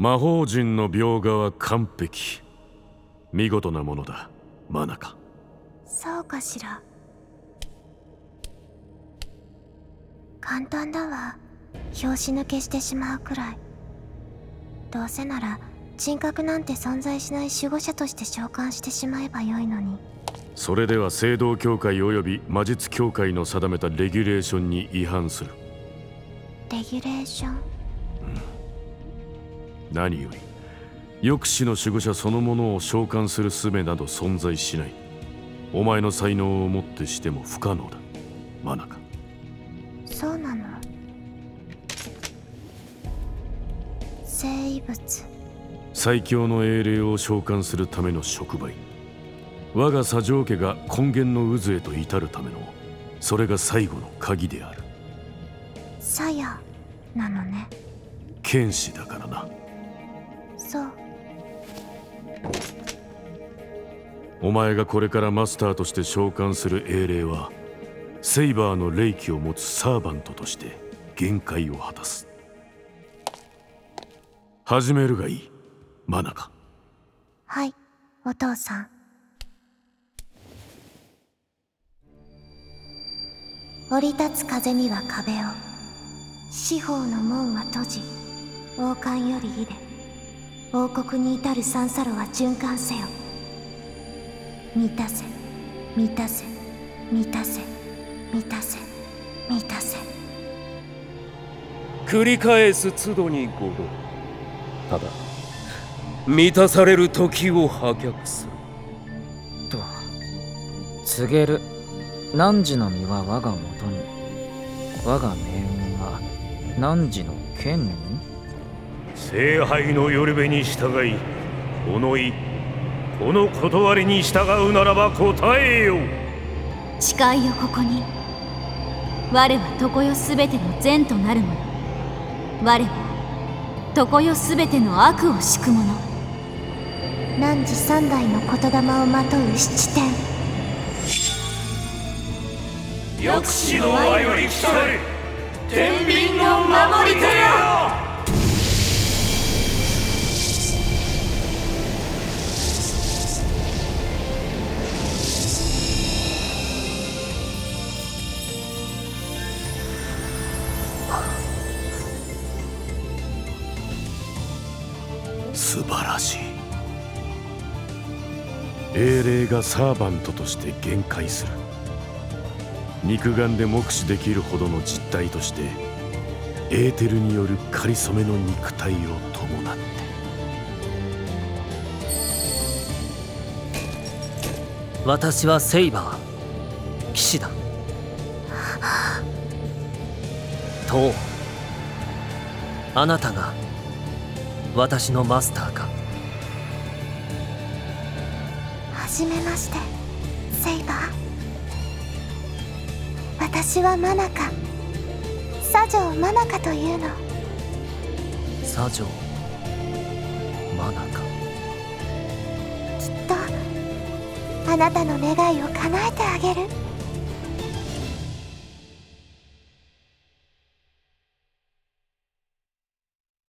魔法陣の描画は完璧。見事なものだ。マナカ。そうかしら。簡単だわ。拍子抜けしてしまうくらい。どうせなら人格なんて存在しない守護者として召喚してしまえばよいのに。それでは聖堂協会及び魔術協会の定めたレギュレーションに違反する。レギュレーション？何より抑止の守護者そのものを召喚する術など存在しない。お前の才能をもってしても不可能だ。マナカそうなの。生物。最強の英霊を召喚するための触媒。我が左上家が根源の渦へと至るためのそれが最後の鍵である。サヤなのね。剣士だからなそう。お前がこれからマスターとして召喚する英霊はセイバーの霊気を持つサーバントとして限界を果たす。始めるがいい。マナカ。はいお父さん。降り立つ風には壁を。四方の門は閉じ王冠より入れ王国に至る三叉路は循環せよ。満たせ満たせ満たせ満たせ満たせ。繰り返す都度に五度ただ満たされる時を破却する。と告げる。汝の身は我がもとに。我が命運は汝の剣に聖杯のよるべに従いこの意この断りに従うならば答えよ。誓いよここに。我は常世すべての善となるもの我は常世すべての悪を敷く者。汝三代の言霊をまとう七天。抑止の愛より来たれ。天秤の守り手よ素晴らしい。英霊がサーバントとして限界する。肉眼で目視できるほどの実体としてエーテルによるかりそめの肉体を伴って。私はセイバー騎士だ。とあなたが私のマスターか。はじめましてセイバー。私はマナカ。左条マナカというの。左条マナカ。きっとあなたの願いを叶えてあげる